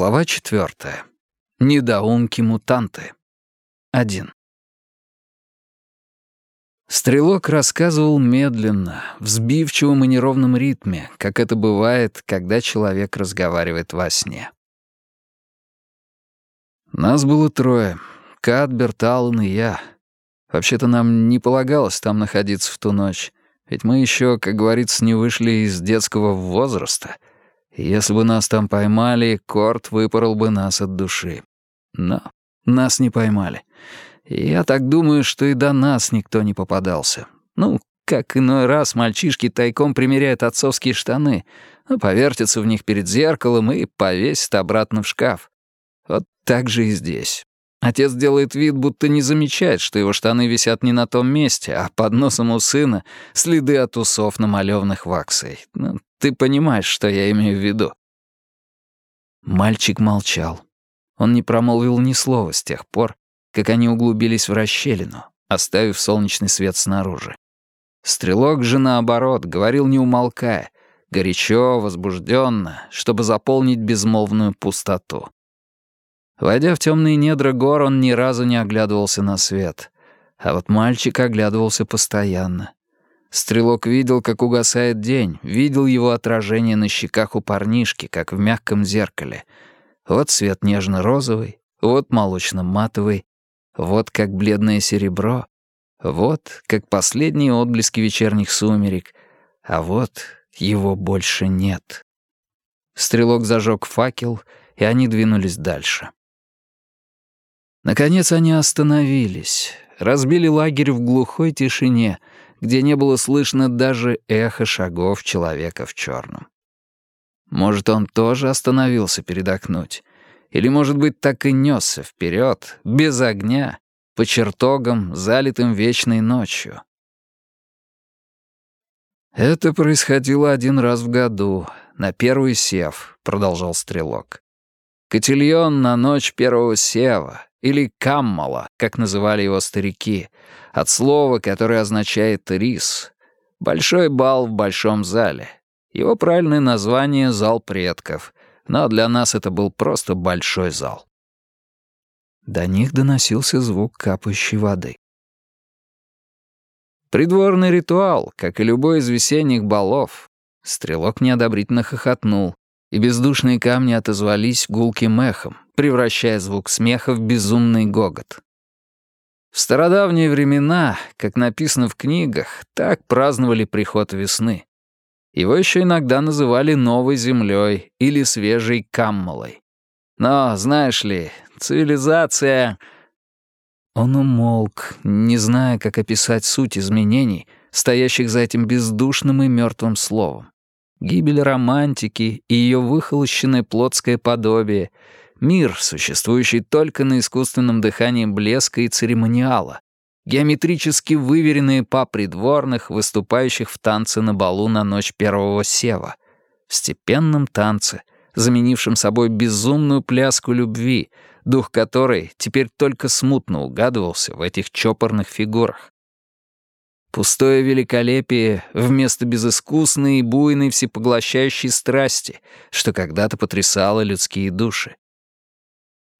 Глава четвертая. Недоумки-мутанты. Один. Стрелок рассказывал медленно, в сбивчивом и неровном ритме, как это бывает, когда человек разговаривает во сне. Нас было трое. Кадберт, Аллан и я. Вообще-то нам не полагалось там находиться в ту ночь, ведь мы еще, как говорится, не вышли из детского возраста. Если бы нас там поймали, Корт выпорол бы нас от души. Но нас не поймали. Я так думаю, что и до нас никто не попадался. Ну, как иной раз мальчишки тайком примеряют отцовские штаны, ну, повертятся в них перед зеркалом и повесят обратно в шкаф. Вот так же и здесь. Отец делает вид, будто не замечает, что его штаны висят не на том месте, а под носом у сына следы от усов, намалёванных ваксой. Ну, ты понимаешь, что я имею в виду. Мальчик молчал. Он не промолвил ни слова с тех пор, как они углубились в расщелину, оставив солнечный свет снаружи. Стрелок же, наоборот, говорил не умолкая, горячо, возбужденно, чтобы заполнить безмолвную пустоту. Войдя в темные недра гор, он ни разу не оглядывался на свет. А вот мальчик оглядывался постоянно. Стрелок видел, как угасает день, видел его отражение на щеках у парнишки, как в мягком зеркале. Вот свет нежно-розовый, вот молочно-матовый, вот как бледное серебро, вот как последние отблески вечерних сумерек, а вот его больше нет. Стрелок зажег факел, и они двинулись дальше. Наконец они остановились, разбили лагерь в глухой тишине, где не было слышно даже эхо шагов человека в черном. Может, он тоже остановился передохнуть, или, может быть, так и несся вперед, без огня, по чертогам, залитым вечной ночью. «Это происходило один раз в году, на первый сев», — продолжал Стрелок. «Котельон на ночь первого сева, или каммала, как называли его старики, от слова, которое означает «рис». Большой бал в большом зале. Его правильное название — «Зал предков», но для нас это был просто большой зал. До них доносился звук капающей воды. Придворный ритуал, как и любой из весенних балов. Стрелок неодобрительно хохотнул, и бездушные камни отозвались гулким эхом, превращая звук смеха в безумный гогот. В стародавние времена, как написано в книгах, так праздновали приход весны. Его еще иногда называли «новой землей» или «свежей каммалой». Но, знаешь ли, цивилизация... Он умолк, не зная, как описать суть изменений, стоящих за этим бездушным и мертвым словом. Гибель романтики и ее выхолощенное плотское подобие, мир, существующий только на искусственном дыхании блеска и церемониала, геометрически выверенные па придворных, выступающих в танце на балу на ночь первого сева, в степенном танце, заменившем собой безумную пляску любви, дух которой теперь только смутно угадывался в этих чопорных фигурах. Пустое великолепие вместо безыскусной и буйной всепоглощающей страсти, что когда-то потрясало людские души.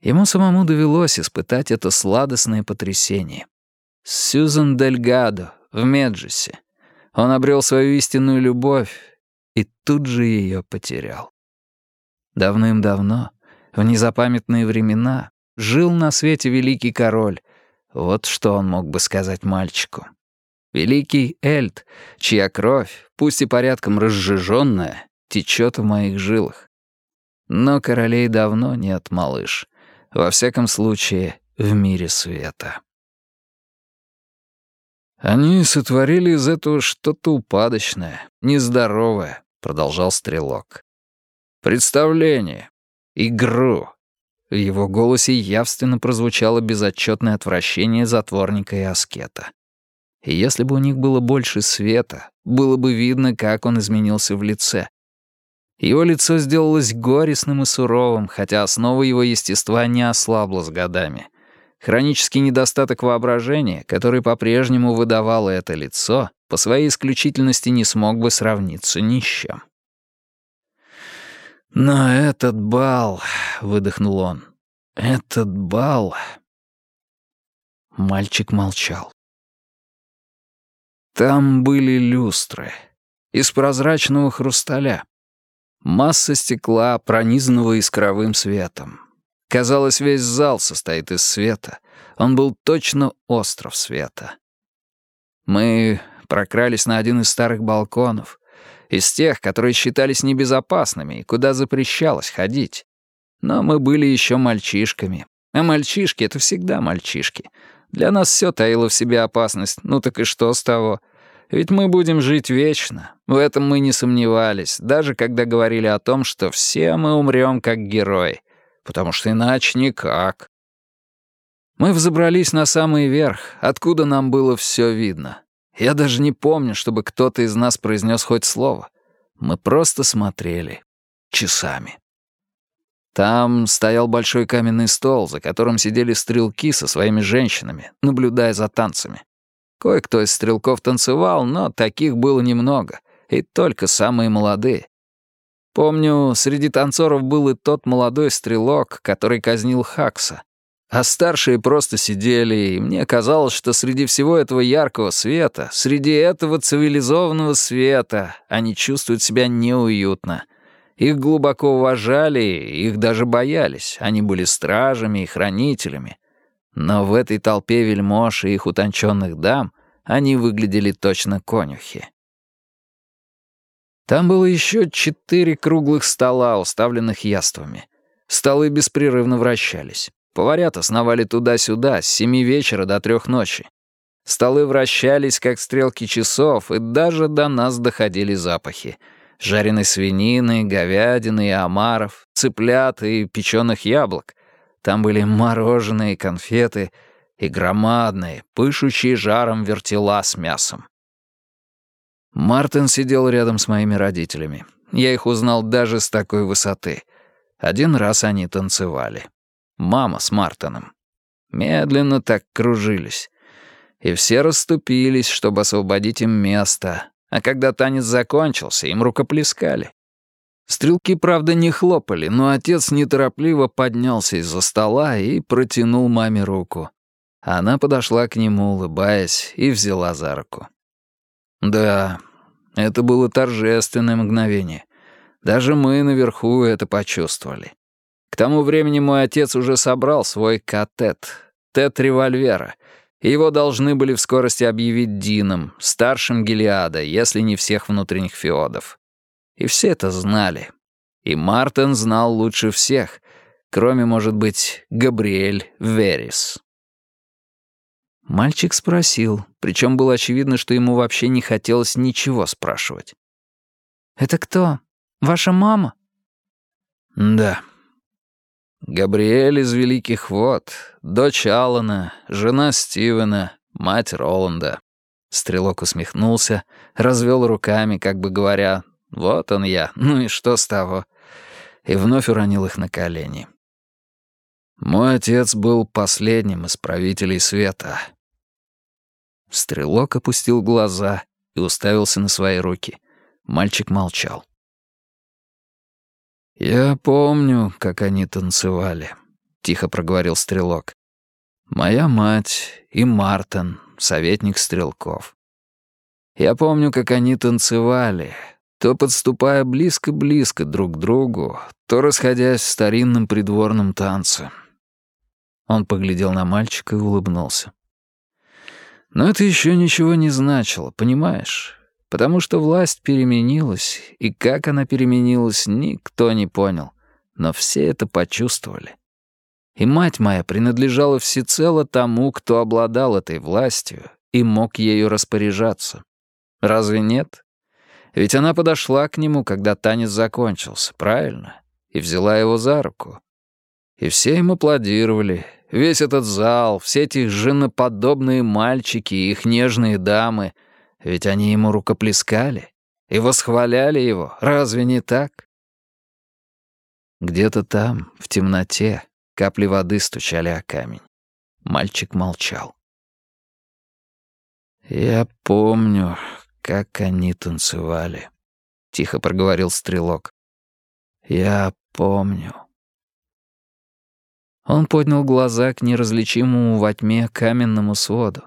Ему самому довелось испытать это сладостное потрясение. Сьюзан Дельгадо в Меджесе. Он обрел свою истинную любовь и тут же ее потерял. Давным-давно, в незапамятные времена, жил на свете великий король. Вот что он мог бы сказать мальчику. Великий Эльд, чья кровь, пусть и порядком разжиженная, течет в моих жилах. Но королей давно нет, малыш. Во всяком случае, в мире света. «Они сотворили из этого что-то упадочное, нездоровое», — продолжал Стрелок. «Представление. Игру». В его голосе явственно прозвучало безотчетное отвращение затворника и аскета. И если бы у них было больше света, было бы видно, как он изменился в лице. Его лицо сделалось горестным и суровым, хотя основа его естества не ослабла с годами — Хронический недостаток воображения, который по-прежнему выдавало это лицо, по своей исключительности не смог бы сравниться ни с чем. «Но этот бал...» — выдохнул он. «Этот бал...» Мальчик молчал. Там были люстры. Из прозрачного хрусталя. Масса стекла, пронизанного искровым светом. Казалось, весь зал состоит из света. Он был точно остров света. Мы прокрались на один из старых балконов, из тех, которые считались небезопасными и куда запрещалось ходить. Но мы были еще мальчишками. А мальчишки — это всегда мальчишки. Для нас все таило в себе опасность. Ну так и что с того? Ведь мы будем жить вечно. В этом мы не сомневались, даже когда говорили о том, что все мы умрем как герои. Потому что иначе никак. Мы взобрались на самый верх, откуда нам было все видно. Я даже не помню, чтобы кто-то из нас произнес хоть слово. Мы просто смотрели. Часами. Там стоял большой каменный стол, за которым сидели стрелки со своими женщинами, наблюдая за танцами. Кое-кто из стрелков танцевал, но таких было немного, и только самые молодые. Помню, среди танцоров был и тот молодой стрелок, который казнил Хакса. А старшие просто сидели, и мне казалось, что среди всего этого яркого света, среди этого цивилизованного света, они чувствуют себя неуютно. Их глубоко уважали, их даже боялись, они были стражами и хранителями. Но в этой толпе вельмож и их утонченных дам они выглядели точно конюхи. Там было еще четыре круглых стола, уставленных яствами. Столы беспрерывно вращались. Поварята сновали туда-сюда с семи вечера до трех ночи. Столы вращались, как стрелки часов, и даже до нас доходили запахи. Жареной свинины, говядины и омаров, цыплят и печеных яблок. Там были мороженые, конфеты и громадные, пышущие жаром вертела с мясом. Мартин сидел рядом с моими родителями. Я их узнал даже с такой высоты. Один раз они танцевали мама с Мартином. Медленно так кружились. И все расступились, чтобы освободить им место. А когда танец закончился, им рукоплескали. Стрелки, правда, не хлопали, но отец неторопливо поднялся из-за стола и протянул маме руку. Она подошла к нему, улыбаясь, и взяла за руку. Да, это было торжественное мгновение. Даже мы наверху это почувствовали. К тому времени мой отец уже собрал свой катет, тет револьвера, и его должны были в скорости объявить Дином, старшим Гелиада, если не всех внутренних феодов. И все это знали. И Мартин знал лучше всех, кроме, может быть, Габриэль Верис. Мальчик спросил, причем было очевидно, что ему вообще не хотелось ничего спрашивать. «Это кто? Ваша мама?» «Да», Габриэль из Великих Вод, дочь Алана, жена Стивена, мать Роланда. Стрелок усмехнулся, развел руками, как бы говоря, «Вот он я, ну и что с того?» И вновь уронил их на колени. «Мой отец был последним из правителей света». Стрелок опустил глаза и уставился на свои руки. Мальчик молчал. «Я помню, как они танцевали», — тихо проговорил Стрелок. «Моя мать и Мартин, советник Стрелков. Я помню, как они танцевали, то подступая близко-близко друг к другу, то расходясь в старинном придворном танце». Он поглядел на мальчика и улыбнулся. «Но это еще ничего не значило, понимаешь? Потому что власть переменилась, и как она переменилась, никто не понял. Но все это почувствовали. И мать моя принадлежала всецело тому, кто обладал этой властью и мог ею распоряжаться. Разве нет? Ведь она подошла к нему, когда танец закончился, правильно? И взяла его за руку. И все им аплодировали. Весь этот зал, все эти женоподобные мальчики и их нежные дамы — ведь они ему рукоплескали и восхваляли его, разве не так? Где-то там, в темноте, капли воды стучали о камень. Мальчик молчал. «Я помню, как они танцевали», — тихо проговорил Стрелок. Я помню. Он поднял глаза к неразличимому во тьме каменному своду.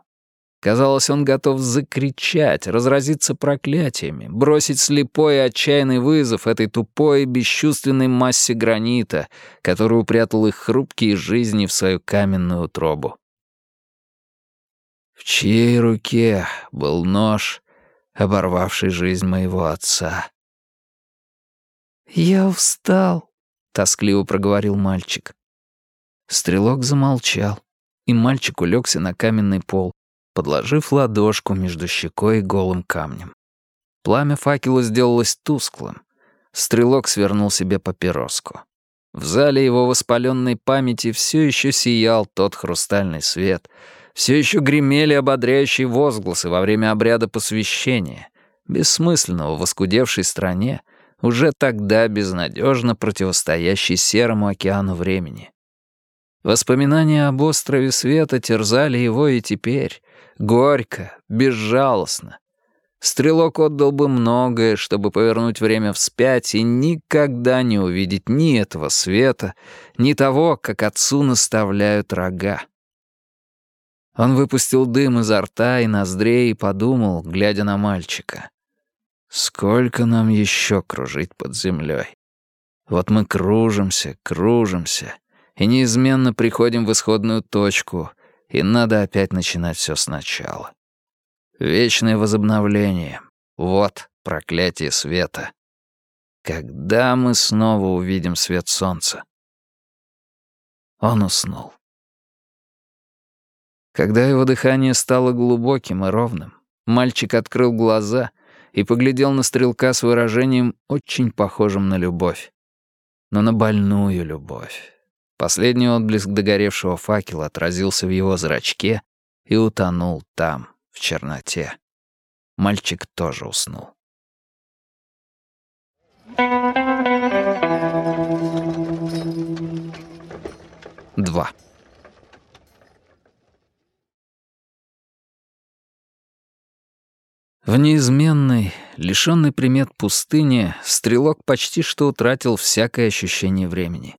Казалось, он готов закричать, разразиться проклятиями, бросить слепой и отчаянный вызов этой тупой и бесчувственной массе гранита, который упрятал их хрупкие жизни в свою каменную утробу. В чьей руке был нож, оборвавший жизнь моего отца? «Я устал», — тоскливо проговорил мальчик. Стрелок замолчал, и мальчик улегся на каменный пол, подложив ладошку между щекой и голым камнем. Пламя факела сделалось тусклым. Стрелок свернул себе папироску. В зале его воспаленной памяти все еще сиял тот хрустальный свет, все еще гремели ободряющие возгласы во время обряда посвящения, бессмысленного в оскудевшей стране, уже тогда безнадежно противостоящей серому океану времени. Воспоминания об острове света терзали его и теперь, горько, безжалостно. Стрелок отдал бы многое, чтобы повернуть время вспять и никогда не увидеть ни этого света, ни того, как отцу наставляют рога. Он выпустил дым изо рта и ноздрей и подумал, глядя на мальчика. «Сколько нам еще кружить под землей? Вот мы кружимся, кружимся, и неизменно приходим в исходную точку — и надо опять начинать все сначала. Вечное возобновление. Вот проклятие света. Когда мы снова увидим свет солнца? Он уснул. Когда его дыхание стало глубоким и ровным, мальчик открыл глаза и поглядел на стрелка с выражением, очень похожим на любовь. Но на больную любовь. Последний отблеск догоревшего факела отразился в его зрачке и утонул там, в черноте. Мальчик тоже уснул. Два. В неизменной, лишенной примет пустыне, стрелок почти что утратил всякое ощущение времени.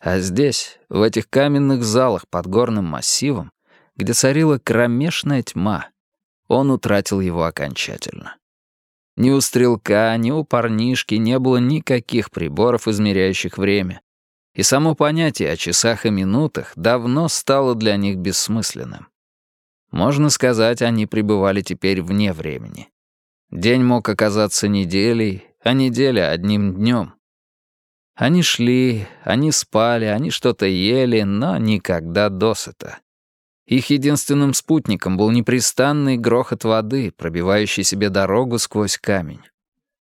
А здесь, в этих каменных залах под горным массивом, где царила кромешная тьма, он утратил его окончательно. Ни у стрелка, ни у парнишки не было никаких приборов, измеряющих время. И само понятие о часах и минутах давно стало для них бессмысленным. Можно сказать, они пребывали теперь вне времени. День мог оказаться неделей, а неделя — одним днем. Они шли, они спали, они что-то ели, но никогда досыта. Их единственным спутником был непрестанный грохот воды, пробивающий себе дорогу сквозь камень.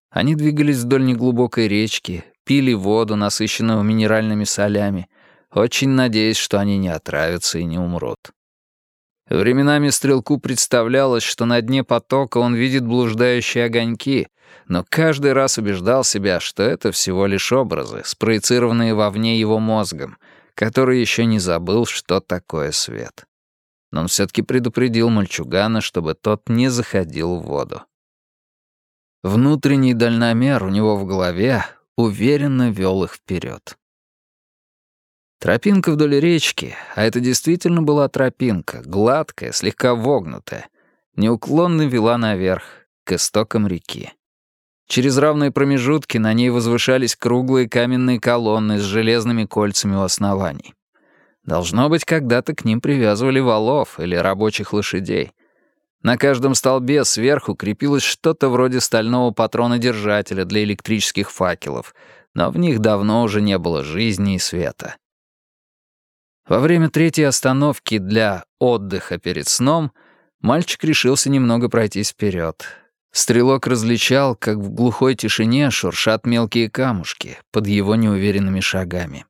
Они двигались вдоль неглубокой речки, пили воду, насыщенную минеральными солями, очень надеясь, что они не отравятся и не умрут. Временами стрелку представлялось, что на дне потока он видит блуждающие огоньки, но каждый раз убеждал себя, что это всего лишь образы, спроецированные вовне его мозгом, который еще не забыл, что такое свет. Но он все-таки предупредил мальчугана, чтобы тот не заходил в воду. Внутренний дальномер у него в голове уверенно вел их вперед. Тропинка вдоль речки, а это действительно была тропинка, гладкая, слегка вогнутая, неуклонно вела наверх, к истокам реки. Через равные промежутки на ней возвышались круглые каменные колонны с железными кольцами у оснований. Должно быть, когда-то к ним привязывали валов или рабочих лошадей. На каждом столбе сверху крепилось что-то вроде стального патронодержателя для электрических факелов, но в них давно уже не было жизни и света. Во время третьей остановки для отдыха перед сном мальчик решился немного пройтись вперед. Стрелок различал, как в глухой тишине шуршат мелкие камушки под его неуверенными шагами.